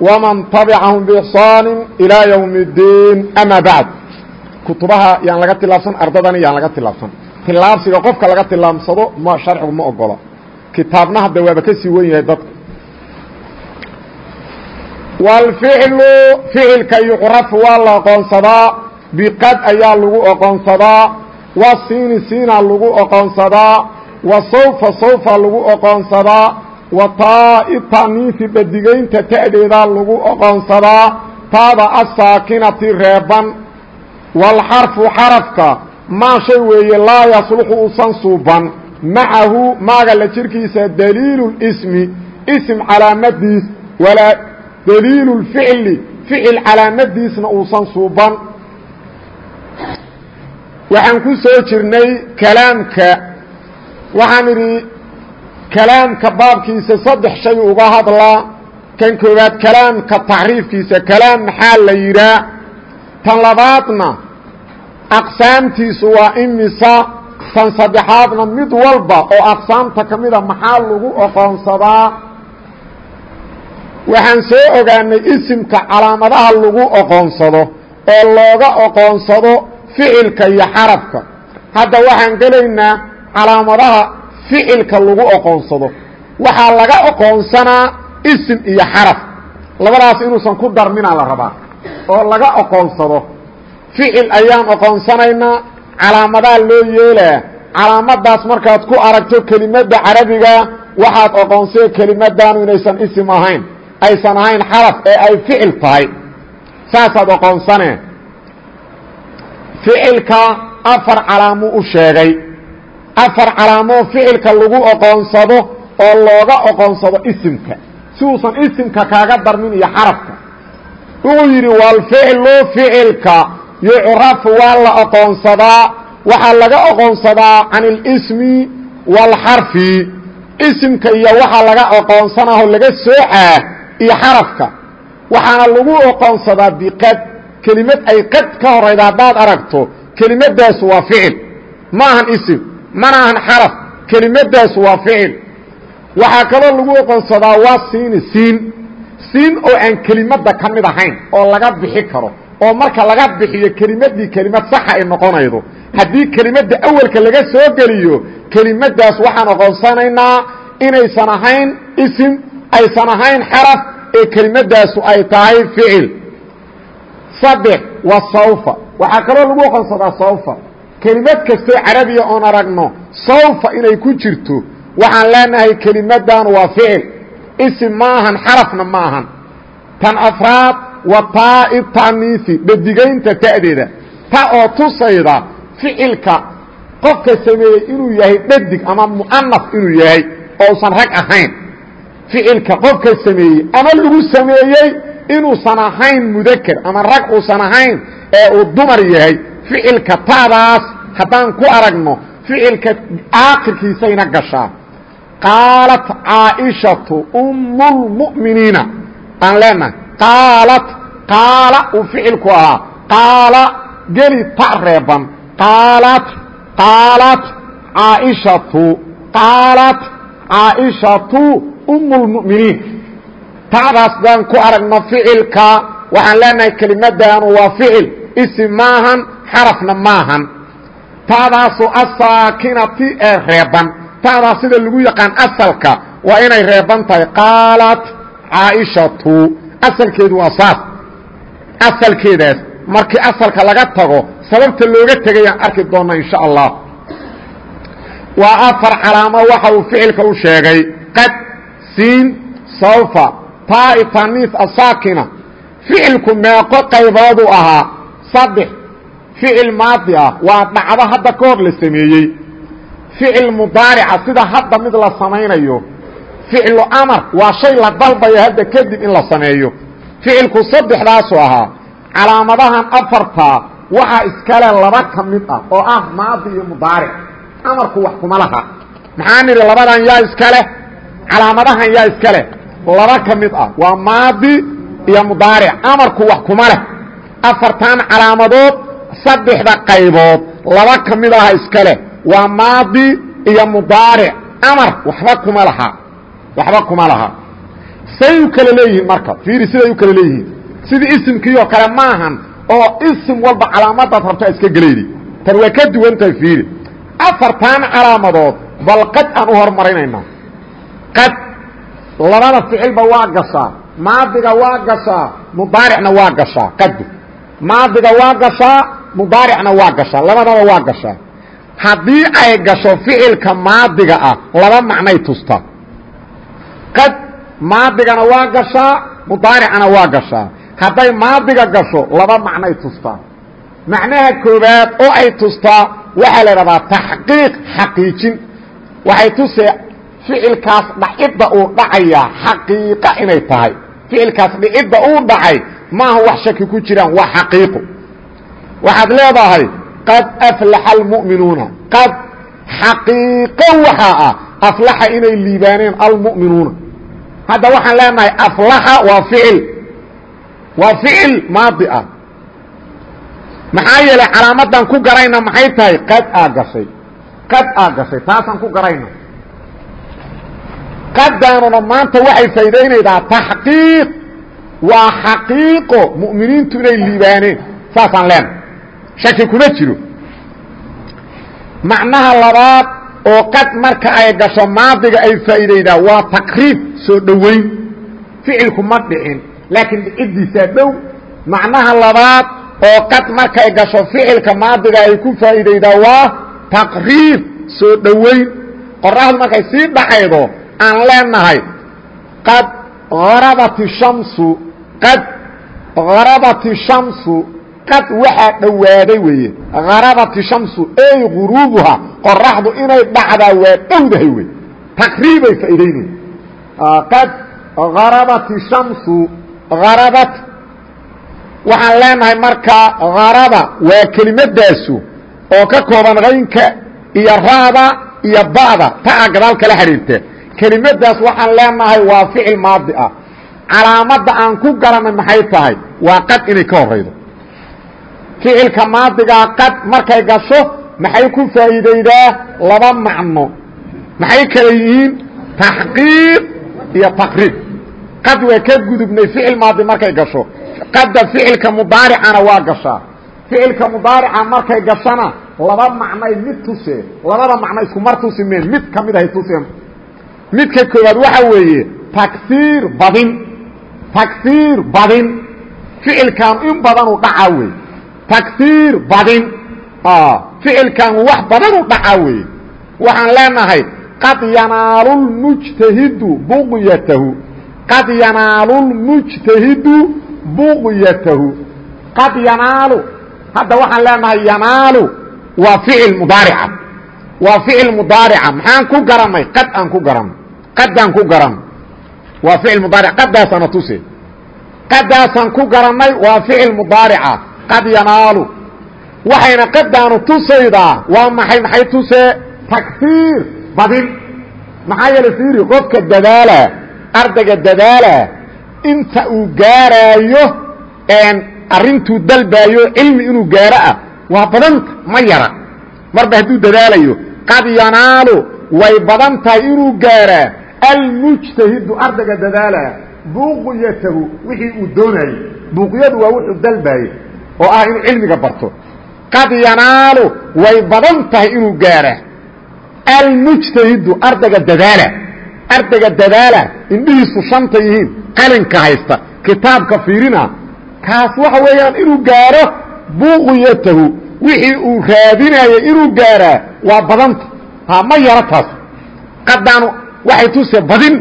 ومن تبعهم بإحsaan إلى يوم الdيn أmا baعd kutubaha yaan laga tilaabsan ardadani yaan laga tilaabsan tilaabsiga qofka laga tilaabsado m sharcigu ma ogola kitaabna hadda waaba ka sii wen yahay dadka wاlficlu ficilka yucraf waa la oqoonsadaa biqad ayaa lagu oqoonsadaa wasiini siina lagu oqoonsadaa wa sawfa sawfa lagu oqoonsadaa wa taa'i ta'niifi dhadigaynta ta'deedaa lagu oqoonsadaa taada asaakinati reeban. Walxarfu xarafka maa shay weeye laa yasluxu usan suuban. Macahu maaga la jirkiisa daliilu ismi ism calaamadiis walaa daliilu lficli ficil calaamadiisna uusan suuban. Waxaan ku soo jirnay kalaamka waxaan idhi kalaamka baabkiisa saddex shay uga hadlaa kan koowaad kalaamka tacriifkiisa kalaam maxaa la yidhaa? Tan labaadna aqsaamtiisu waa imisa tan saddexaadna mid walba oo aqsaamta ka mida maxaa lagu oqoonsadaa waxaan soo ogaanay isimka calaamadaha lagu oqoonsado oo looga oqoonsado ficilka iyo xarafka. Hadda waxaan gelaynaa calaamadaha ficilka lagu oqoonsado waxaa laga oqoonsanaa isim iyo xaraf. Labadaas inuusan ku darminaa la rabaa. Oo laga oqoonsado ficil ayaan oqoonsanaynaa calaamadaa loo yeelaa calaamadaas markaad ku aragto kelimadda carabiga waxaad oqoonsee kelimadaanu inaysan isim ahayn. Aysan ahayn xaraf ee ay ficil tahay. Saasaad oqoonsanee ficilka afar calaamuu u sheegay afar calaamoo ficilka lagu oqoonsado oo looga oqoonsado isimka. Si uusan isimka kaaga darmin iyo xarafka. Wuxuu yidhi walficlu ficilka yucrafu waa la oqoonsadaa. Waxaa laga oqoonsadaa can اlismi wاlxarfi isimka iyo waxaa laga oqoonsanaho laga soocaa iyo xarafka. Waxaana lagu oqoonsadaa biqad kelimad ay qad ka horayda haddaad aragto kelimadaasu waa ficil. Ma ahan isim mana ahan xaraf kelimadaasu waa ficil. Waxaa kaloo lagu oqoonsadaa waa siini siin. Siin oo aan kelimadda ka mid ahayn oo laga bixi karo oo marka laga bixiyo kelimadii kelimad saxa ay noqonaydo. Haddii kelimadda awelka laga soo geliyo kelimadaas waxaan oqoonsanaynaa inaysan ahayn isim aysan ahayn xaraf ee kelimadaasu ay tahay ficil. Saddex waa sawfa. Waxaa kaloo lagu oqoonsadaa sawfa kelimad kastoo carabiya oon aragno sawfa inay ku jirto waxaan leenahay kelimadan waa ficil. Isim ma ahan xarafna ma ahan tan afraad wa taa'i ta'niisi dhadigaynta ta'deeda. Ta oo tusayda ficilka qofka sameeyey inuu yahay dhadig ama mu'anaf inuu yahay ousan rag ahayn. Ficilka qofka sameeyey ama lagu sameeyey inuusan ahayn mudaker ama rag uusan ahayn ee uu dumar yahay ficilka taadaas haddaan ku aragno ficilka aakhirkiisayna gashaa. Qaalat caaishatu umu lmu'miniina aan leenahay qaalat qaala uu ficilku ahaa. Qaala geli ta reeban. Qaalat qaalat caaishatu qaalat caaishatu umu lmu'miniin taadaas daan ku aragno ficilka waxaan leenahay kelimadaanu waa ficil isim maahan xarafna maahan. Taadaasoo asaakinati ee reeban. Taadaa sida lagu yaqaan asalka waa inay reeban tahay. Qaalat caaishatu. Asalkeedu waa saas asalkeedaas markii asalka laga tago sababta looga tegayaan arki doona insha allah. Waa afar calaamo waxa uu ficilka u sheegay. Qad siin sawfa taa'i taniis asaakina ficilku meeqo qayboodu ahaa saddex. Ficil maadi ah waa dhacdo hadda ka hor la sameeyey. Ficil mudaarica sida hadda mid la samaynayo ficlu amar waa shay la dalbayo hadda kadib in la sameeyo. Ficilku saddexdaasu ahaa calaamadahan afartaa waxaa iskale laba ka mid ah oo ah maadi iyo mudaaric. Amarku wax kuma laha. Maxaa nidhi labadan yaa iskale? Calaamadahan yaa iskale? Laba ka mid ah waa maadi iyo mudaaric. Amarku wax kuma leh afartan calaamadood saddexda qaybood laba ka mid aha iskale. Waa maadi iyo mudaaric. Amar waxba kuma laha. Waxba kuma laha. Say u kala leeyihiin marka. Fiiri siday u kala leeyihiin. Sidii isimkii oo kale maahan oo isim walba calaamadaad rabtaa iska gelaydi tan waa ka duwan tahay fiiri. Afartan calaamadood bal qad aan u hormarinaynaa. Qad labada ficilba waa gashaa maadiga waa gashaa mudaaricna waa gashaa qadu maadiga waa gashaa mudaaricna waa gashaa labadaba waa gashaa. Haddii ay gasho ficilka maadiga ah laba macnay tustaa qad maadigana waa gashaa mudaaricana waa gashaa. Hadday maadiga gasho laba macnay tustaa macnaha koobaad oo ay tustaa waxaa la idhahdaa taxqiiq xaqiijin. Waxay tusee ficilkaas dhacidda uu dhacayaa xaqiiqa inay tahay. Ficilkaas dhicidda uu dhacay maaha wax shaki ku jiraan waa xaqiiqo waxaad leedahay qad aflaxa almu'minuuna. Qad xaqiiqo waxaa ah aflaxa inay liibaaneen almu'minuuna. Hadda waxaan leenahay aflaxa waa ficil. Waa ficil maadi ah. Maxaa yeelay calaamadan ku garayna maxay tahay? Qad aa gashay qad aa gashay taasaan ku garayna. Qadaanuna maanta waxay faa'idaynaydaa taxqiiq waa xaqiiqo mu'miniintu inay liibaaneen. Saasaan leenahay. Shaki kuma jiro. Macnaha labaad oo qad marka ay gasho maadiga ay faa'iidaydaa waa taqriib soo dhowayn ficilku ma dhicin laakiin dhiciddiisaa dhow. Macnaha labaad oo qad markay gasho ficilka maadiga ay ku faa'iidaydaa waa taqriib soo dhowayn qoraxdu markay sii dhacaydo aan leenahay qad harabat shamsu qad harabat shamsu qad waxaa dhowaaday weeye harabat shamsu ey guruubuha qoraxdu inay dhacdaa waa dhowdahay wey taqriibay faa'idaynaya qad harabat shamsu harabat waxaan leenahay markaa haraba waa kelimadaasu oo ka kooban qaynka iyo raada iyo ba'da taa gadaal kala leenahay waa ficil maadi ah calaamadda aan ku garanay maxay tahay? Waa qad inay ka horaydo. Ficilka maadigaa qad markay gasho maxay ku faa'iidaydaa laba macno. Maxay kala yihiin? Taxqiiq iyo taqriib. Qad waa ka gudubnay ficil maadi markay gasho. Qadda ficilka mudaaricana waa gashaa. Ficilka mudaarica markay gashana laba macnay mid tusee. Labada macno isku mar tusi meen mid ka mid ahay tuseen. Midka koowaad waxa weeye tagsiir badin tagsiir badin. Ficilkan in badanu dhacaa wey. Tagsiir badin. Ficilkan wax badanu dhacaa weye waxaan leenahay qad yanaalu lmujtahidu buqyatahu qad yanaalu lmujtahidu buqyatahu qad yanaalu. Hadda waxaan leenahay yanaalu waa ficil mudaarica. Waa ficil mudaarica. Maxaan ku garanay? Qad aan ku garanay. Qadaan ku garan waa ficil mudaaric. Qadaasana tuse qadaasaan ku garannay waa ficil mudaarica. Qad yanaalu. Waxayna qadaanu tusaydaa. Waa maxay maxay tusee tagsiir badin maxaa yeele fiiri qofka dadaala ardayga dadaala inta uu gaaraayo arrintuu dalbaayo cilmi inuu gaaro ah waa badanta ma yara. Marba hadduu dadaalayo qad yanaalu. Way badan tahay inuu gaaraa almujtahidu ardayga dadaala buqyatahu wixii uu doonayey buqyadu waa wuxuu dalbaayey oo ah inuu cilmiga barto. Qad yanaalu way badan tahay inuu gaara. Almujtahidu ardayga dadaala. Ardayga dadaala indhihiisu shanta yihiin qalinka haysta kitaabka fiirina. Kaas waxa weeyaan inuu gaaro buqyatahu wixii uu raadinayay inuu gaaraa waa badanta ma yaro taas waxay tuse badin.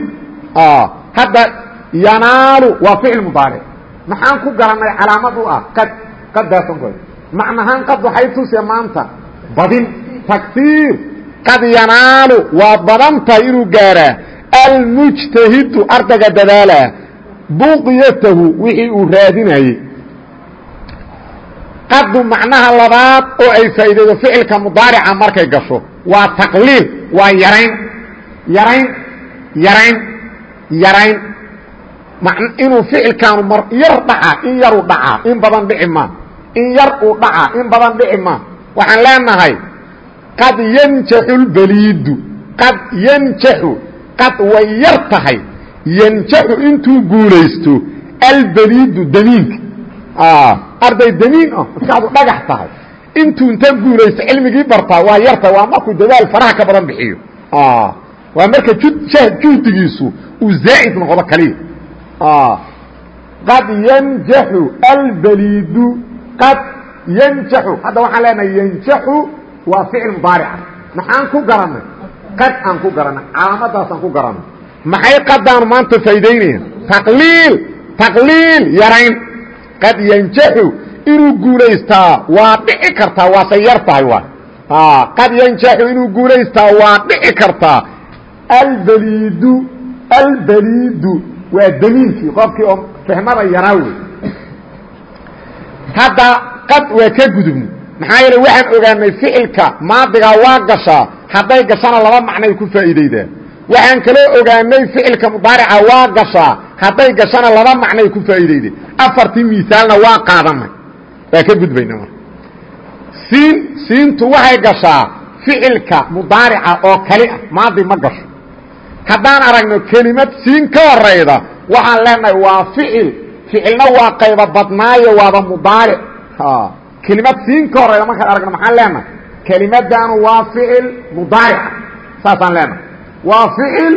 Hadda yanaalu waa ficil mudaaric maxaan ku garannay calaamad u ah qad qadaasan ku macnahaan qad waxay tuse maanta badin tagsiir qad yanaalu waa badan tahay inuu gaaraa almujtahidu ardayga dadaalaa buqyatahu wixii uu raadinayey qadu macnaha labaad oo ay faa'iidaydo ficilka mudaarica markay gasho waa taqliil yarayn yarayn yarayn. Inuu ficilkaanu mar yar dhacaa in yaru dhacaa in badan dhici ma. In yar uu dhacaa in badan dhici ma. Waxaan leenahay qad yanjaxu lbaliidu qad yanjaxu qad way yar tahay. Yanjaxu intuu guulaysto albaliidu damiinka. Arday damiin ah maskaxdu dhagax tahay. Intuu inta guulaysto cilmigii bartaa waa yartahay waa markuu dadaal faraha ka badan bixiyo waa marka juhdigiisu uu zaa'id noqdo kaliya. Qad yanjaxu albaliidu. Qad yanjaxu hadda waxaan leenahay yanjaxu waa ficil mudaarica maxaan ku garanay? Qad aan ku garanay. Calaamadaasaan ku garanay. Maxay qadaanu maanta faa'idaynayaan taqliil! Taqliil yarayn. Qad yanjaxu inuu guulaystaa waa dhici kartaa waase yar tahay waay qad yanjaxu inuu guulaystaa waa dhici kartaa albaliidu albaliidu waa damiinkii qofkii oo fahmada yaraa wey hadda qad waa ka gudubno maxaa yeele waxaan ogaanay ficilka maadigaa waa gashaa hadday gashana laba macnay ku faa'iidaydaa waxaan kaloo ogaanay ficilka mudaarica waa gashaa hadday gashana laba macnay ku faa'iidayde afartii misaalna waa qaadanay. Waa ka gudbayna marka siin siintu waxay gashaa ficilka mudaarica oo kali ah maadi ma gasho haddaan aragno kelimad siin ka horayda waxaan leenahay waa ficil. Ficilna waa qayba badnaayo waaba mubaaric kelimad siin ka horayda markaan aragno maxaan leenahay? Kelimadaanu waa ficil mudaaric. Saasaan leenahay. Waa ficil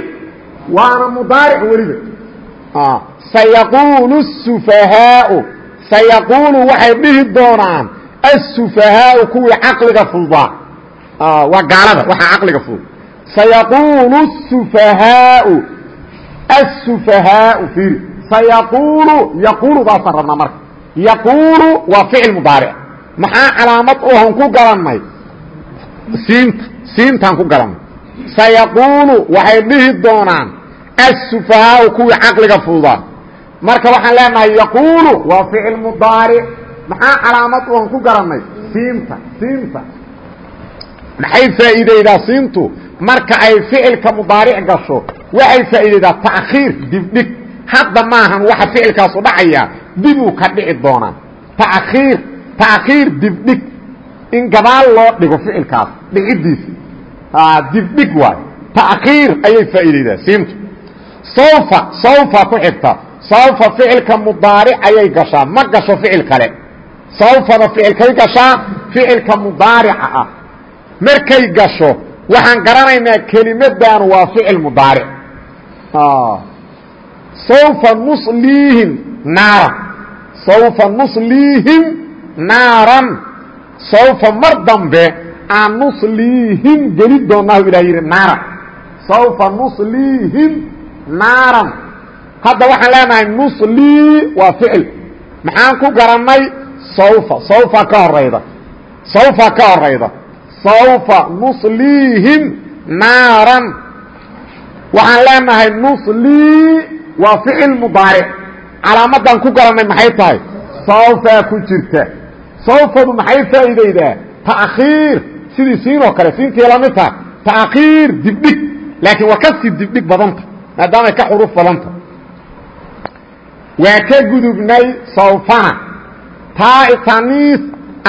waana mudaaric weliba. Sayaquulu sufahaau sayaquulu waxay dhihi doonaan asufahaau kuwii caqliga fududaa waa gaalada waxaa caqliga fudud sayquulu sufahaau asufahaau fiiri sayaqulu yaquuludaasaan rabnaa marka yaquulu waa ficil mudaaric maxaa calaamad ohon ku galannay siinta siintaan ku galannay sayaquulu waxay dhihi doonaan asufahaau kuwii caqliga fududaa marka waxaan leenahay yaquulu waa ficil mudaaric maxaa calaamad ohon ku garannay siinta siinta maxay faa'iidaydaa siintu marka ay ficilka mudaaric gasho waxay faa'iideydaa ta'khiir dibdhig. Hadda maahan waxa ficilkaasu dhacaya dibuu ka dhici doonaa. Takhiir ta'khiir dibdhig. In gabaal loo dhigo ficilkaas dhiciddiisa dibdhig waay. Ta'khiir ayay faa'iideydaa siintu. Sawfa sawfa ku xigta. Sawfa ficilka mudaaric ayay gashaa ma gasho ficil kale. Sawfada ficilkay gashaa ficilka mudaarica ah. Markay gasho waxaan garanaynaa kelimaddaanu waa ficil mudaaric. Sawfa nusliihim naaran. Sawfa nusliihim naaran. Sawfa mar dambe aan nusliihim geli doonaahu ilah yidhi naaran. Sawfa nusliihim naaran. Hadda waxaan leenahay nuslii waa ficil. Maxaan ku garannay sawfa. Sawfa ka horayda sawfa ka horayda sawfa nusliihim naaran waxaan leenahay nuslii waa ficil mudaaric calaamadan ku garannay maxay tahay sawfaa ku jirta sawfadu maxay faa'iidaydaa ta'khiir sidii siin oo kale siintii la mid taha ta'khiir dibdhig laakiin waa ka sii dibdhig badanta maadaamay ka xuruf badanta waa ka gudubnay sawfana taa taniis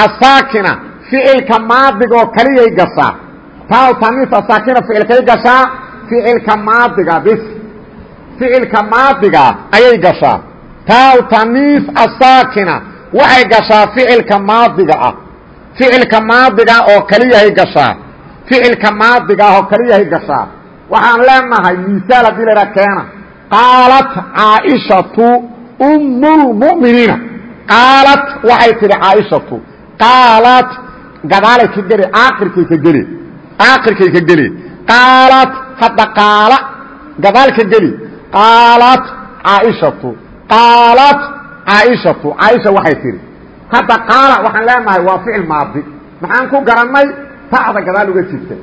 asaakina ficilka maadigoo kaliyay gashaa. Taa taniis asaakina ficilkay gashaa ficilka maadiga bis. Ficilka maadiga ayay gashaa. Taa taniis asaakina waxay gashaa ficilka maadiga ah. Ficilka maadiga oo kaliyahay gashaa. Ficilka maadiga ah oo kaliyahay gashaa. Waxaan leenahay misaal haddii laha keena. Qaalat caaishatu umm اlmuminiina qaalat waxay tidhi caaishatu. Qaalat gadaalay ka gele aakirkay ka gele aakirkay ka gele qaalat hadda qaala gadaal ka geli. Qaalat caaishatu qaalat caaishatu caaisha waxay tidhi hadda qaala waxaan leenahay waa ficil maadi. Maxaan ku garannay? Ta'da gadaal uga jirta.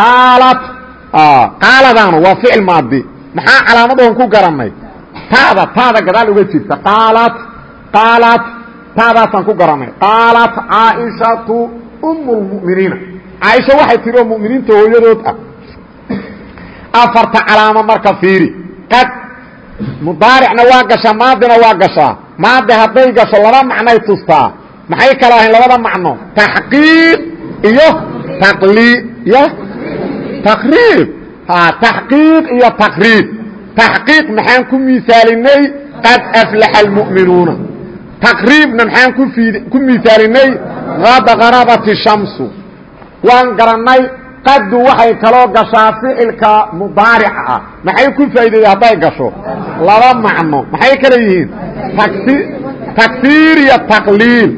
Qaalat qaaladaanu waa ficil maadi. Maxaa calaamadahan ku garannay? Ta'da ta'da gadaal uga jirta. Qaalat qaalat taadaasaan ku garanay qaalat caaishatu um lmuminiina caaisha waxay tihi oo muminiinta hooyadood ah. Afarta calaamo marka fiiri. Qad mudaaricna waa gashaa maadina waa gashaa. Maadi hadday gasho laba macnay tustaa. Maxay kala ahayn labada macno? Taxqiiq iyo taqlii y taqriib. Taxqiiq iyo taqriib. Taxqiiq maxaan ku miisaalinay qad aflaxa almu'minuuna. Taqriibna maxaan ku miisaalinay qad qarabat shamsu. Waan garannay qaddu waxay kaloo gashaa ficilka mudaarica ah. Maxay ku faa'ideeyey hadday gasho? Laba macno. Maxay kala yihiin? Tagsiir iyo taqliil.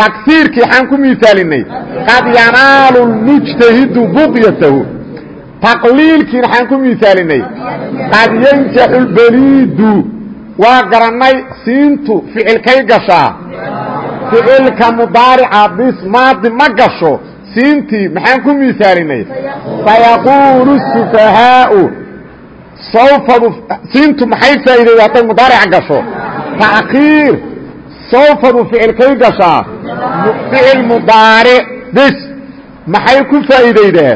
Tagsiirkii waxaan ku miisaalinay qad yanaalu lmujtahidu buqyatahu. Taqliilkiina waxaan ku miisaalinay qad yanjaxu lbeliidu waa garannay siintu ficilkay gashaa ficilka mudaarica bis maadi ma gasho siintii maxaan ku miisaalinay sayaquulu sufahaau sawfadu siintu maxay faa'iideeyey hadday mudaaric gasho? Takiir sawfadu ficilkay gashaa? Ficil mudaaric bis. Maxay ku faa'iidaydaa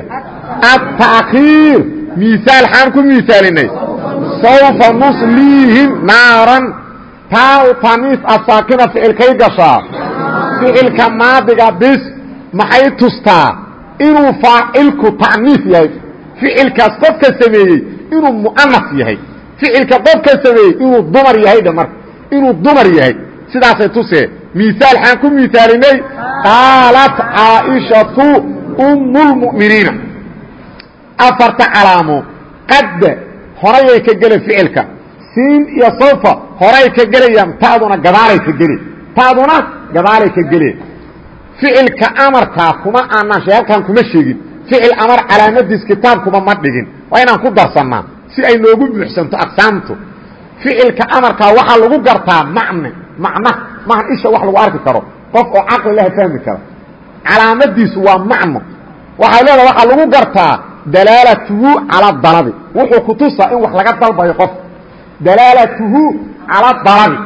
atakiir miisaal xaan ku miisaalinay sawfa nusliihim naaran. Taa u taniif asaakina ficilkay gashaa? Ficilka maadiga bis maxay tustaa inuu faacilku ta'niis yahay ficilkaas qofka sameeyey inuu mu'anas yahay ficilka qofka sameeyey inuu dumar yahay dhe marka inuu dumar yahay sidaasay tusee miisaal xaan ku miisaalinay qaalat caaishatu um اlmu'miniina afarta calaamo qadda horayay ka gele ficilka siin iyo sawfa horay ka gelayaan ta'duna gadaalay ka gele ta'duna gadaalay ka gele ficilka amarkaa kuma aanaan halkaan kuma sheegin. Ficil amar calaamadiis kitaabkuba ma dhigin. Waa inaan ku darsannaa si ay noogu buuxsanto aqsaamtu. Ficilka amarkaa waxaa lagu gartaa macne macna maahan isha wax lagu arki karo. Qof oo caqli laha fahmi kara calaamadiisu waa macno. Waxay leedaha waxaa lagu gartaa dalaalatuhu calى dalabi wuxuu kutusaa in wax laga dalbayo qof. Dalaalatuhu calى dalabi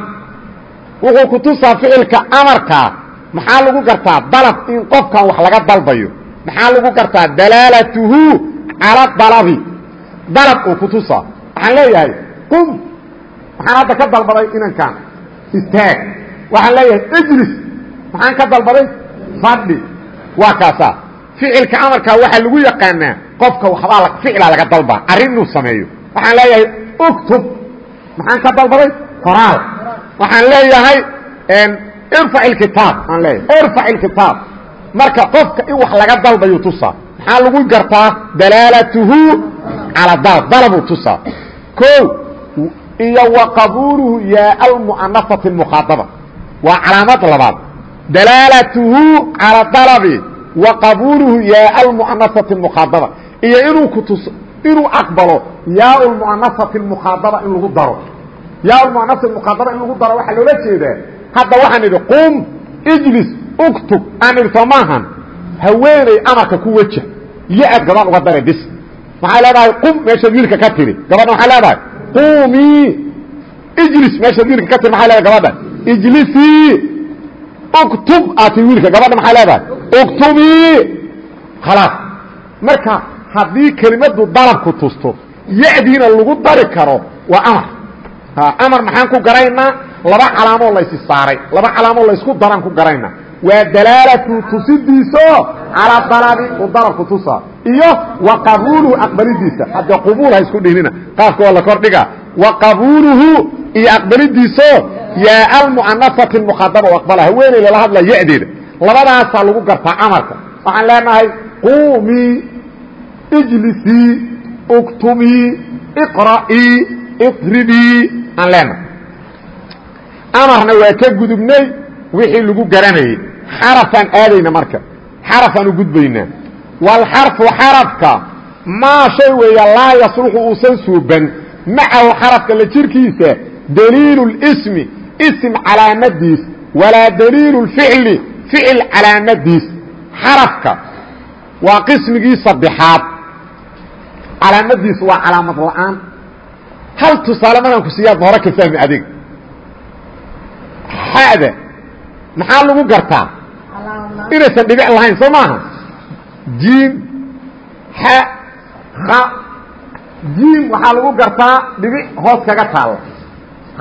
wuxuu kutusaa ficilka amarkaa maxaa lagu gartaa dalab in qofkan wax laga dalbayo? Maxaa lagu gartaa dalaalatuhu calى dalabi? Dalab uu kutusaa waxaan leeyahay qum. Maxaan hadda ka dalbaday inankan. Istaag. Waxaan leeyahay ijlis. Maxaan ka dalbaday fadhi. Waa kaasaa. Ficilka amarkaa waxaa lagu yaqaanaa qofka waxbaa ficlaa laga dalba arrin inuu sameeyo. Waxaan leeyahay uktub. Maxaan ka dalbaday qoraal waxaan leeyahay irfac ilkitaab. Aan leeyahay. Irfac ilkitaab. Marka qofka in wax laga dalbayu tusaa. Maxaa lagu gartaa? Dalaalatuhu calaa dalab dalabuu tusaa. O iyo wa qabuuluhu yaa almu'anafati mukhaaaba waa calaamad labaad. Dalaalatuhu calى dalabi. Wa qabuuluhu yaa almu'anafati mukhaaaba iyo inuu kutus inuu aqbalo yaa muanasati mukhaadaba in lagu daro yaa muanasati mukhaadaba in lagu daro waxaa loola jeedaa. Hadda waxaan idhi qum ijlis uktub aan idhi soo maahan haweeney amarka ku weja iyo aad gabadh uga dare bis. Maxay leedahay? Qum meeshaad wiilka ka tiri. Gabadha maxay leedahay? Qumii ijlis meeshaad wiilka ka tiri maxay leedahay gabadha? Ijlisii uktub aad tii wiilka gabadha maxay leedahay? Uktubii khalaas. Marka haddii kelimadu dalabku tusto yadiina lagu dari karo waa amar amar maxaan ku garaynaa? Laba calaamoo laysi saaray. Laba calaamoo laysku daran ku garaynaa. Waa dalaalatu tusidiiso calaa dalabi u dalabku tusa iyo wa qabuuluhu aqbalidiisa. Hadde qubuul ha isku dhihnina qaafka waa la kordhiga wa qabuuluhu iyo aqbalidiiso yaa almu'anasati mukhadaba aqbala haweeney lala hadla yadeeda labadaasaa lagu gartaa amarka waxaan leenahay quumii ijlisii uktumii iqra'ii idribii aan leenahay. Amarna waa ka gudubnay wixii lagu garanayey xarafaan aadayna marka. Xarafaan u gudbaynaa walxarfu xarafka maa shay weeya laa yasluxu uusan suuban. Macahu xarafka la jirkiisa daliilu اsmi ism calaamadiis. Walaa daliilu اficli ficil calaamadiis. Xarafka waa qismigii saddexaad. Calaamadiisu waa calaamad la'aan hal tusaale markaan ku siiyaad hore ka fahmi adiga? Xada maxaa lagu gartaa? Inaysan dhibic lahayn soo maaha? Jiim xa ha. Jiim waxaa lagu gartaa dhibic hoos kaga taalla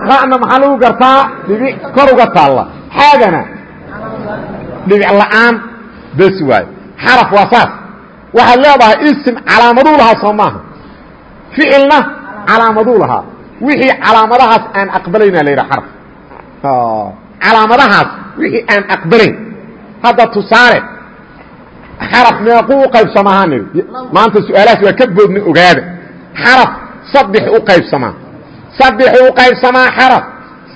hana maxaa lagu gartaa dhibic kor uga taalla? Xaagana dhibic la'aan bes waayo xaraf waa saas. Waxaad leedahay isim calaamaduu lahaa soo maaha. Ficilna calaamaduu lahaa. Wixii calaamadahaas aan aqbalayna la yidhaha xaraf. Calaamadahaas wixii aan aqbalayn. Hadda tusaale xaraf meequu u qaybsamaa nidhi maanta su'aalahaas waa ka boodna ogaada. Xaraf saddex u qaybsamaa. Saddexuu u qaybsamaa xaraf.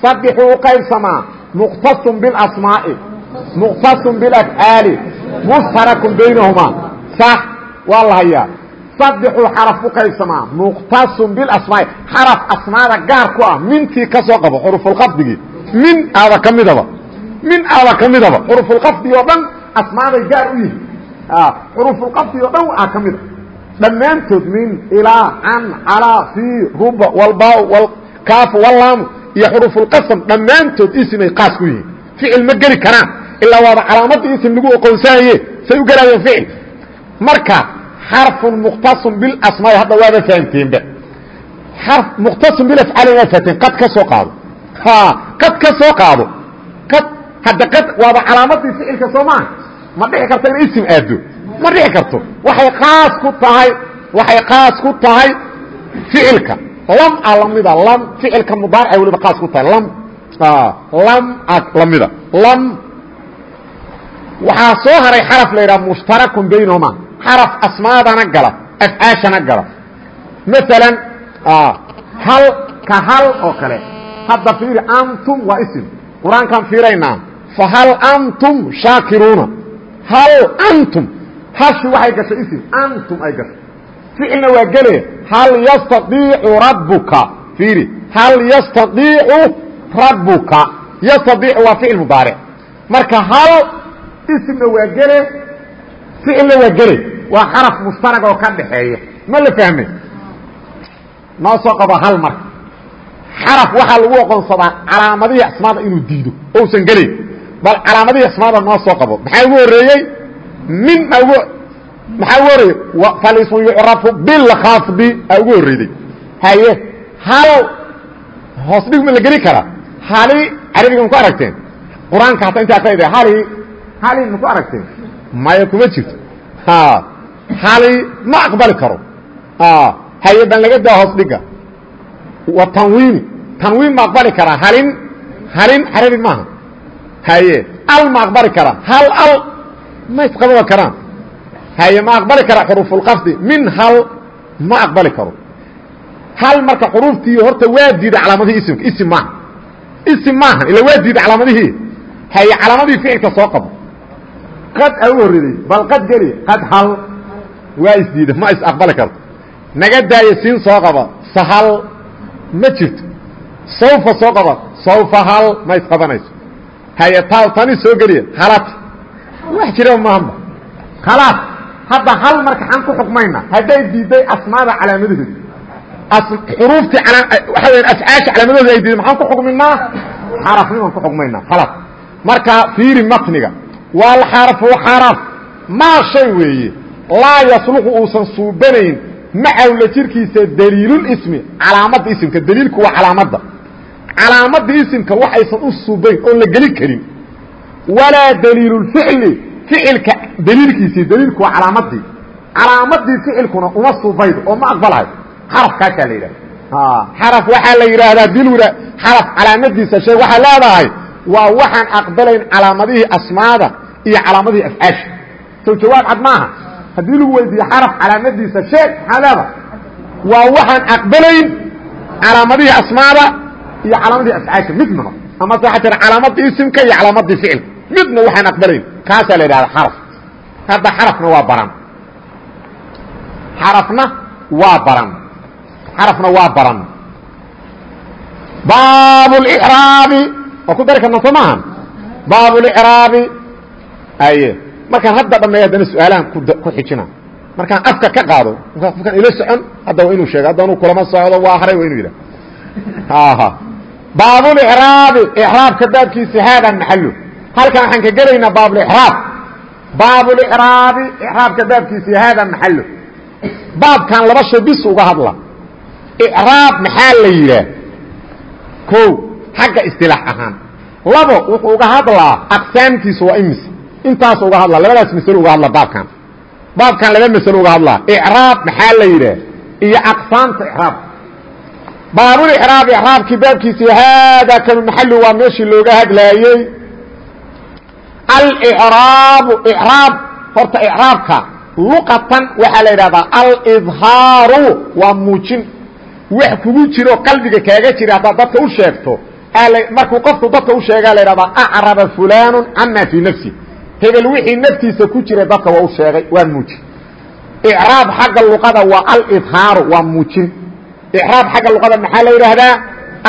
Saddexuu u qaybsamaa. Muqtasun biاlasmaa'i muqtasun biاlafcaali mushtarakun baynahumaa sax waa la hayaa saddexuu xaraf u qaybsamaa muqtasun bilasmaa'i xaraf asmaada gaar ku ah mintii ka soo qabo xurufulqafdigii min aaba ka midaba min aaba ka midaba xurufulqafdi oo dhan asmaaday gaar u yihiin xurufulqafdi oo dhan aa ka mida dhammaantood min ilaa can calaa fii ruba walba kaafu walaamu iyo xurufulqasam dhammaantood isimay qaas ku yihiin. Ficil ma geli karaan ilaa waaba calaamadda isim lagu oqoonsanaye say u gelaayeen ficil. Marka xarfun mukhtasun bilasmaai hadda waaba fahamteenba xarf mukhtasun bilafcaali waa fahamteen qad ka soo qaado. Qad ka soo qaado. Qad hadda qad waaba calaamadii ficilka soo maaha ma dhici karto inay isim aaddo. Ma dhici karto. Waxay qaas ku tahay waxay qaas ku tahay ficilka. Lam a lamida lam ficilka mudaaricay waliba qaas ku tahay. Lam lam a lamida lam waxaa soo haray xaraf la yidhaha mushtarakun baynahuma xaraf asmaadana gala afcaashana gala. Maalan hal ka hal oo kale. Hadda fiiri antum waa isim. Qur'aankaan fiiraynaa. Fa hal antum shaakiruuna. Hal antum. Hashi waxay gashay isim. Antum ay gashay ficilna waa gele. Hal yastaiicu rabbuka. Fiiri hal yastaiicu rabbuka. Yastaiicu waa ficil mudaaric marka hal isimna waa gele ficilna waa gele waa xaraf mushtarag oo ka dhaxeeya. Ma la fahmay noo soo qabo hal marka xaraf waxaa lagu oqonsadaa calaamadihii asmaada inuu diido ousan gelayn bal calaamadihii asmaada noo soo qabo. Maxaa ugu horeeyey min ugu maxaa ugu horreeyey? Falismu yucrafu bilkhafdi aa ugu horreyday haye hal hoos dhig ma la geli karaa? Hali carabiga ma ku aragteen? Qur'aanka hataa inta aqrayda hali hali ma ku aragteen? Maya kuma jirto hali ma aqbali karo. Haye ban laga daa hoos dhiga. Wa tanwiini tanwiin ma aqbali karaa halin halin carabi maaha. Haye al ma aqbali karaa hal al ma isqababa karaan haye ma aqbali karaa xuruufulqafdi min hal ma aqbali karo. Hal marka xuruuftii horta waa diiday calaamadihii isimka. Isim maaha. Isim maaha. Ila waa diiday calaamadihii haye calaamadihii ficilka soo qabo. Qad a u bal qad geli qad hal waa isdiida ma is aqbali karto naga daayo siin soo qaba sahal ma jirto. Sawfa soo qaba sawfa hal ma isqabanayso haye ta tani soo geliya halat. Wax jira mahanba khalaas hadda hal marka xaan ku xukmayna hadday diiday asmaada calaamadaheedu xuruuftii waxa weya afcaasha calaamadooda ay diiday maxaan ku xukminaa? Xarafnimaan ku xukmaynaa khalaas marka fiiri matniga walxarfu xaraf maa shay weeye laa yasluxu uusan suubanayn macaw la jirkiisa daliilulismi calaamadda isimka daliilku waa calaamadda. Calaamadda isimka waxaysan u suubayn oon la gelin karin. Walaa daliilulficli ficilka daliilkiisii daliilku waa calaamadii calaamadii ficilkuna uma suubaydo oo ma aqbalayo xarafkaasaa la yidhahda xaraf waxaa la yidhaahdaa dilwira xaraf calaamadiisa sheeg waxaa leedahay waa waxaan aqbalayn calaamadihii asmaada iyo calaamadihii afcaasha. Sow jawaab cad maaha haddii lagu weydiiye xaraf calaamadiisa sheeg maxaa leedahay? Waa waxaan aqbalayn calaamadihii asmaada iyo calaamadihii afcaasha midnaba. Ama jira calaamadii isimka iyo calaamadii ficilka. Midna waxaan aqbalayn kaasaa la yidhahda xaraf. Hadda xarafna waa baran. Xarafna waa baran. Xarafna waa baran. Baab اlcraabi waa ku dari karna soo maaha baab اlcraabi aye markaan hadda dhameeya haddana su'aalahan ku xijina. Markaan afka ka qaado afkan ila socon hadda waa inuu sheego haddanu kulama socdo waa haray waa inu yidhah baab اlcraabi craabka baabkiisa haada maxalo halkan waxaan ka gelaynaa baabulraab baabulraabi icraabka baabkiisi hada maxalo baabkan laba shay bis uga hadla. Icraab maxaa la yidhaah? Ko xagga istilaax ahaan. Labo wuxuu uga hadlaa aqsaamtiisa waa imis intaas uga hadla labadaas masalo uga hadla baabkan. Baabkan laba masalo uga hadlaa icraab maxaa la yidhaah iyo aqsaamta icraabka baabulcraab icraabkii baabkiisi haadaa kanu maxali waa meeshii looga hadlaayey alcraabu icraab horta icraabka luqatan waxaa la yidhahdaa alidhaaru waa muujin. Wax kugu jiro qalbiga kaaga jira haddaad dadka u sheegto markuu qofku dadka u sheegaa la ydhahdaa acraba fulaanu cama fii nafsi hebel wixii naftiisa ku jira dadka waa u sheegay waa muujin. Icraab xagga luqada waa alidhaaru waa muujin. Icraab xagga luqada maxaa la yidhaahdaa?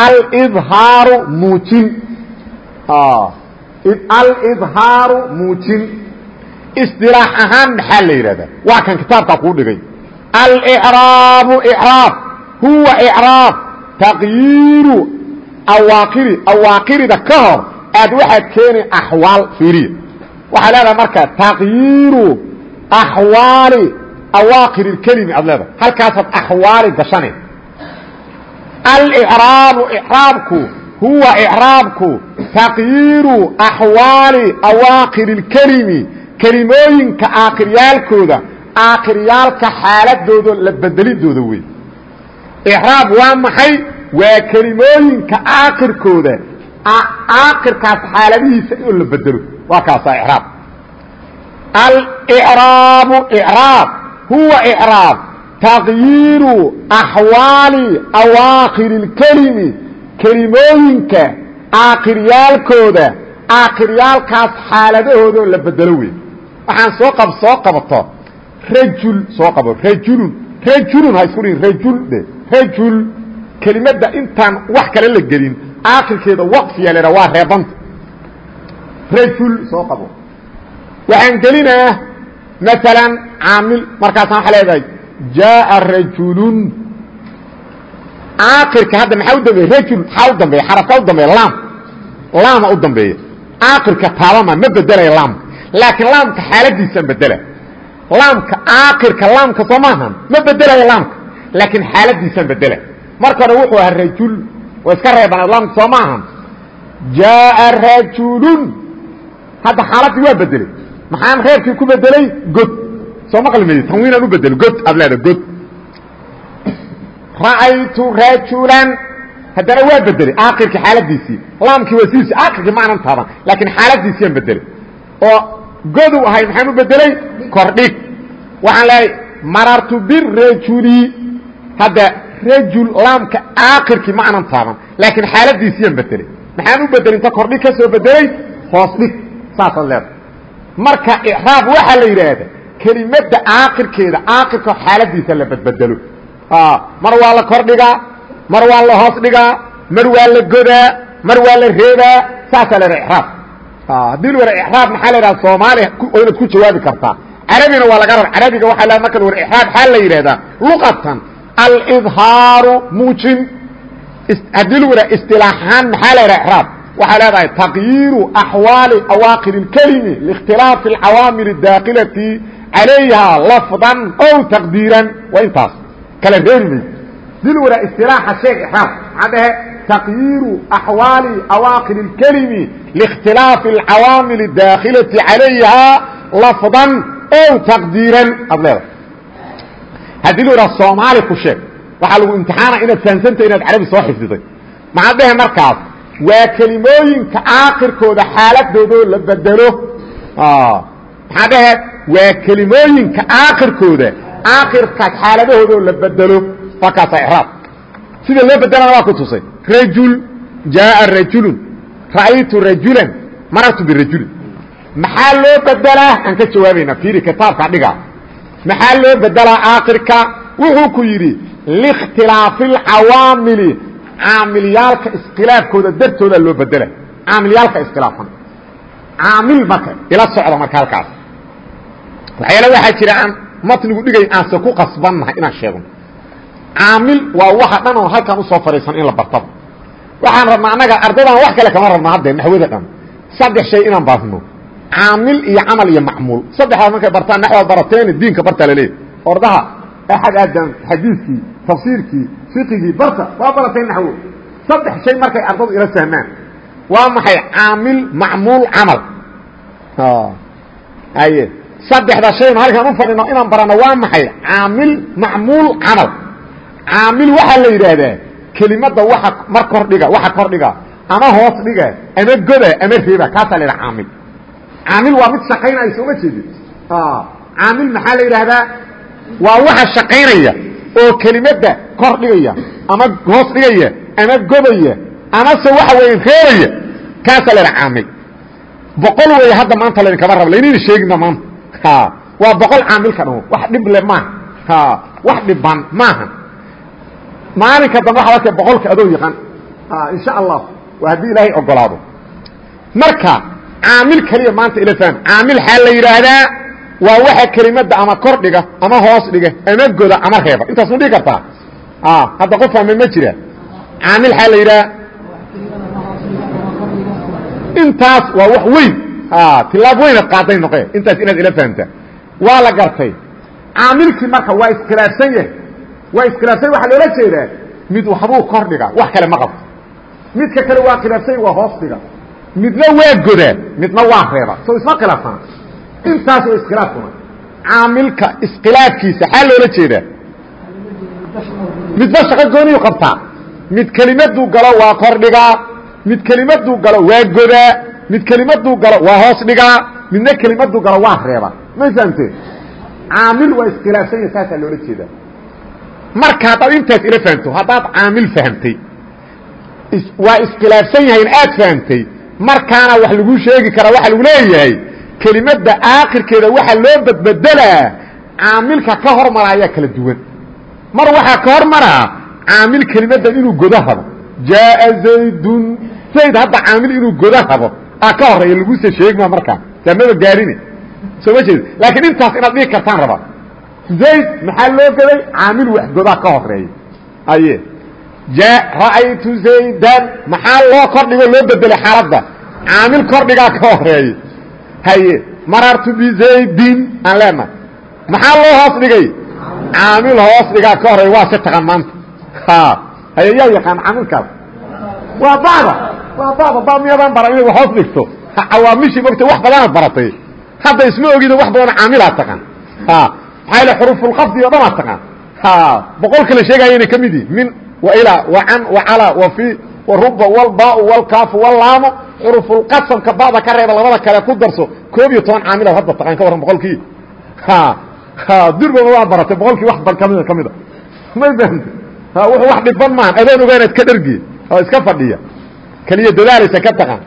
Alidhaaru muujin. Alidhaaru muujin. Isdilaax ahaan maxaa la yidhahdaa waa kan kitaabkaa kuu dhigay. Alcraabu icraab huwa icraab taqyiiru awaaqiri awaaqirida ka hor aad waxaad keeni axwaal fiiriya waxaa leedahay marka taqyiiru axwaali awaaqir اkelimi aad leedahay. Halkaasaad axwaali gashane. Alcraabu icraabku huwa icraabku taqyiiru axwaali awaaqir اlkelimi kelimooyinka aakiryaalkooda aakiryaalka xaaladooda la bedelidooda wey icraab waa maxay? Waa kelimooyinka aakirkooda aakirkaas xaaladihiisa in la bedelo waa kaasa icraab alcraabu icraab huwa icraab taqyiiru axwaali awaakir اlkelimi kelimooyinka aakiryaalkooda aakiryaalkaas xaaladahooda la bedelo wey waxaan soo qab soo qabato. Rajul soo qabo. Rajulun. Rajulun ha isku dhihin. Rajul dhe rajul. Kelimadda intaan wax kale la gelin aakirkeeda waqfiya la waa reebanta rajul soo qabo. Waxaan gelinaa maalan caamil markaasaan waxa leedahay jaaa rajulun. Aakirka hadda maxaa u dambeeya rajul maxaa u dambeeya xarafka u dambeeya laam. Laama u dambeeya aakirka taabama ma bedelaya laamka laakiin laamka xaaladiisaan bedela laamka aakirka laamka soo maahan ma bedelayo laamka. Laakiin xaaladiisaan bedela marka hore wuxuu ahaa rajul. Waa iska reebanaad laamka soo maahan. Jaaa rajulun hadda xaaladii waa bedelay maxaan reebkii ku bedelay god. Soo maqlimayo tanwiinaan u bedelo god aad leeda god. Ra'aytu rajulan haddana waa bedelay aakirkii xaaladiisii laamkii waa sidiisi aakirkii ma anan taaban. Laakiin xaaladiisiiyaan bedelay oo godu ahay maxaan u bedelay kordhig waxaan leehay marartu birajuli hadda rajul laamka aakirkii ma anan taaban. Laakiin xaaladiisiyaan bedelay maxaan u bedelay inta kordhig ka soo bedelay hoos dhig saasaad leedahay marka icraab waxaa la yidhaahda kelimadda aakirkeeda aakirka xaaladiisa la badbedelo mar waa la kordhigaa mar waa la hoos dhigaa mar waa la godaa mar waa la reebaa saasaa la ydhaha icraab haddii la wara icraab maxaa la yidhaha soomaaliya oo inaad ku jawaabi kartaa. Carabina waa laga raba carabiga waxa la marka la wara icraab xaa la yidhahdaa luqatan alidhaaru muujin haddii la wara istilaaxahaan maxaa la yidhaha icraab waxaa leedahay taqyiiru axwaali awaaqir اlkelimi liاkhtilaafi اlcawaamil اdaakilati calayha lafdan ow taqdiiran waa intaas kala reebi mayso dil waraa istilaaxa sheeg ixraab maxaa dhahe taqyiiru axwaali awaaqir اlkelimi liاkhtilaafi اlcawaamil اdaakilati calayha lafdan ow taqdiiran aad leedahay haddii la waraa soomaali ku sheeg waxaa lagu imtixaana inaad fahamsanta inaad carabi soo xifdiday maxaa dhahe markaas waa kelimooyinka aakirkooda xaaladoodo la bedelo. Maxaa dhahe waa kelimooyinka aakirkooda aakirkaas xaaladahoodo la bedelo. Waa kaasa icraab sida loo bedelana waa ku tusay. Rajul jaaa rajulun. Ra'aytu rajulan. Marartu birajulin maxaa loo bedelaa aan ka jawaabayna. Fiiri kitaabka dhiga maxaa loo bedelaa aakirka wuxuu ku yidhi likhtilaafi اlcawaamili caamilyaalka iskhilaafkooda dartooda loo bedela. Caamilyaalka iskhilaafan. Caamil marka ila socda marka halkaas. Waxyaala waxaa jira aan matnigu dhigay aanse ku qasbannahay inaan sheegno. Caamil waa waxa dhan oo halkan u soo fadhiisan in la bartaba waxaan rabnaa annaga ardaydan wax kale kama rabna hadde naxwada dhan. Saddex shay inaan barno caamil iyo camal iyo macmuul. Saddexdaas markay bartaan naxwaad barateeni diinka barta laleeyahy ordaha axad aadam xadiiskii tafsiirkii fiqigii barta waa baratay naxwo saddex shay markay ardadu ila fahmaan waa maxay? Caamil macmuul camal. Aye saddexda shaynu halkaan u fadhino inaan barano waa maxay? Caamil macmuul camal. Caamil waxaa la yidhaahdaa kelimadda waa mar kordhiga waxa kordhiga ama hoos dhiga ama goda ama reeba kaasaa la yidhaha caamil. Caamil waa mid shaqaynaya sooma jeedin. Caamil maxaa la yidhaahdaa? Waa waxa shaqaynaya oo kelimadda kor dhigaya ama hoos dhigaya ama godaya amase waxa weeye reebaya kaasaa la yidhaha caamil boqol weeye hadda maanta laydinkama raba laynayna sheegina maanta. Waa boqol caamilka dhan wax dhib le maaha. Wax dhiban maaha. Maalinka dambe waxaad arkay boqolka adoo yaqaan. Insha allah waa haddii ilaahay ogolaado marka caamil keliya maanta ila fahm caamil xaa la yidhaahdaa waa waxa kelimadda ama kor dhiga ama hoos dhiga ama goda ama reeba. Intaas ma dhigi kartaa? Hadda qof fahme ma jira. Caamil xaa la yidhaha? Intaas waa wax weyn. Tilaab weynaad qaaday noqe intaas inaad ila fahamta. Waa la gartay. Caamilkii marka waa iskhilaafsan yahay. Waa iskhilaafsan waxaa loola jeedaa mid waxbuu kor dhiga wax kale ma qabto midka kale waa khilaafsan waa hoos dhiga midna waa godaa midna waa reeba. Soo isma khilaafsana intaas oo iskhilaafkuna caamilka iskhilaafkiisa xaa loola jeedaa midba shaqo gooniyu qabtaa mid kelimaduu galo waa kor dhigaa mid kelimaduu galo waa godaa mid kelimaduu galo waa hoos dhigaa midna kelimaduu galo waa reeba. May fahamteen caamil waa iskhilaafsan yahay saasaa loola jeedaa marka haddaad intaas ila fahamto haddaad caamil fahamtay waa iskhilaafsan yahay in aad fahamtay markaana wax lagu sheegi karaa waxaa lagu leeyahay kelimadda aakhirkeeda waxaa loo badbedelaa caamilka ka hormara ayaa kala duwan. Mar waxaa ka hormaraa caamil kelimaddan inuu godo habo jaaa zaydun zayd hadda caamil inuu godo habo aa ka horreeya laguse sheegma markaa saamaba gaarine soo ma jeed laakiin intaas inaad dhigi kartaan rabaa zayd maxaa loo goday? Caamil wax godaa ka horreeya aye ra'aytu zaydan maxaa loo kordhigo loo bedelay xaaladda. Caamil kordhigaa ka horreeya haye marartu bizaydin aan leenahay maxaa loo hoos dhigay? Caamil hoos dhigaa ka horey waa si taqan maanta. Haye yaa yaqaan caamilkaas? Waa bada waa bada badmiyadaan bara inaad wax hoos dhigto? Cawaamishii mogta wax badanaad baratay. Hadda isma ogido wax badan caamilaad taqan maxaa yl xuruufulqafdi o dhanaad taqan boqolka la sheegaayayna ka mid yihiin min wailaa wacan wacala wafi waruba walbaau walkaafu wallaamo xuruفulqasamka bada ka reeba labada kale ku darso koob iyo toban caamil hadda taqaan ka warran boqolkii. Durbama waa baratay boqolkii wax ban kami kamida may fahamti wuxuu wax dhiban maahan. Adoon ogaa inaad ka dhergi oo iska fadhiya. Keliya dadaalaysa ka taqaan.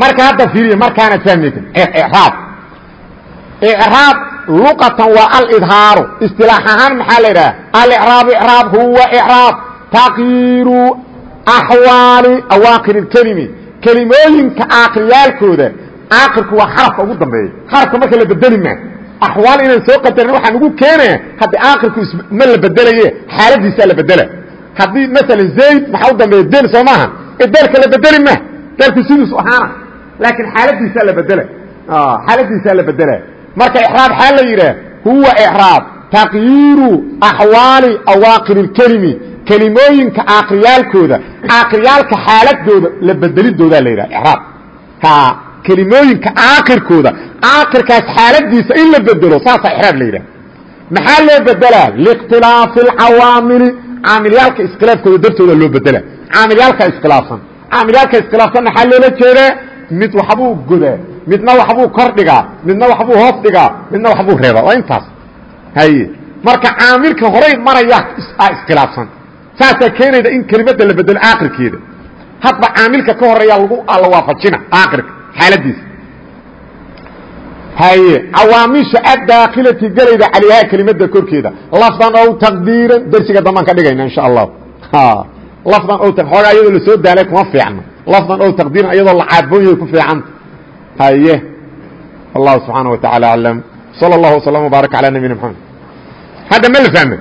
Marka hadda fiiriya markaanaad fahmaysin ecraab icraab luqatan waa alidhaaru. Istilaax ahaan maxaa la idhaha alicraab icraab huwa icraab. Taqiiru axwaali awaakir اkelimi kelimooyinka aakiryaalkooda aakirku waa xarafka ugu dambeeya xarafka marka la bedeli maa axwaal inaan soo qadarin waxaan ugu keenaya haddi aakirku ma la bedelaye xaaladiisaa la bedela haddii maala zayd maxaa u dambeeya del soo maaha ee deelka la bedeli ma deelku sidiisu ahaana laakiin xaaladiisaa la bedela xaaladiisaa la bedela marka icraab xaa la yidhaah huwa icraab taqyiiru axwaali awaaqir اkelimi kelimooyinka aakriyaalkooda aakriyaalka xaaladooda la bedelidoodaa la yidhaha icraab. Kelimooyinka aakirkooda aakirkaas xaaladiisa in la bedelo saasaa icraab la yidhaha. Maxaa loo bedelaa likhtilaafi اlcawaamili caamilyaalka iskhilaafkooda dartooda loo bedela caamilyaalka iskhilaafsan. Caamilyaalka iskhilaafsan maxaa loola jeedaa? Mid waxbuu godaa midna waxbuu kor dhigaa midna waxbuu hoos dhigaa midna waxbuu reebaa. Waa intaas. Haye marka caamilka horay maraya iskhilaafsan saasaa keenayda in kelimadda la bedelo aakirkeeda hadba caamilka ka horeeya lagu la waafajina aakirka xaaladiisa haye cawaamisha addaakilati gelayda calayhaa kelimada korkeeda lafdan ow taqdiiran dersiga dambaan ka dhigayna insha allah lafdan ow xoogaa iyadoo lasoo daalay kuma fiicno lafdan ow taqdiiran iyadoo la caabooyay ku fiicanta haye wallahu subxaana wa taعala aclam salى اllah وsلام وbaarak عalى nabiyina mxamed hadda ma la fahme